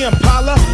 Impala.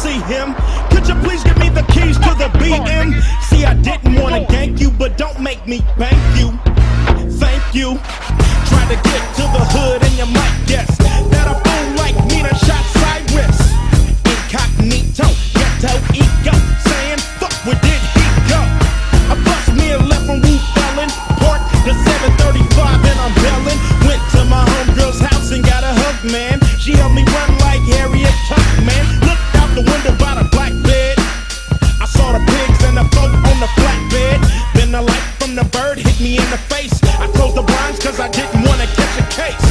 see him. Could you please give me the keys to the BM? See, I didn't want to gank you, but don't make me bank you. Thank you. Try to get to the hood and you might guess that a fool like me done shot face. I closed the blinds cause I didn't wanna catch a case.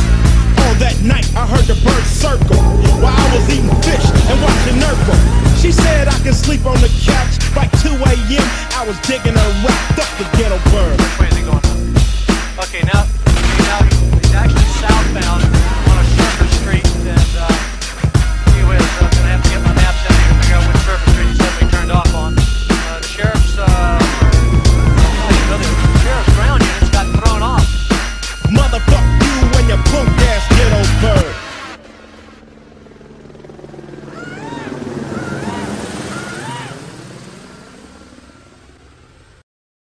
All that night I heard the birds circle while I was eating fish and watching Urkel. She said I could sleep on the couch by 2 a.m. I was digging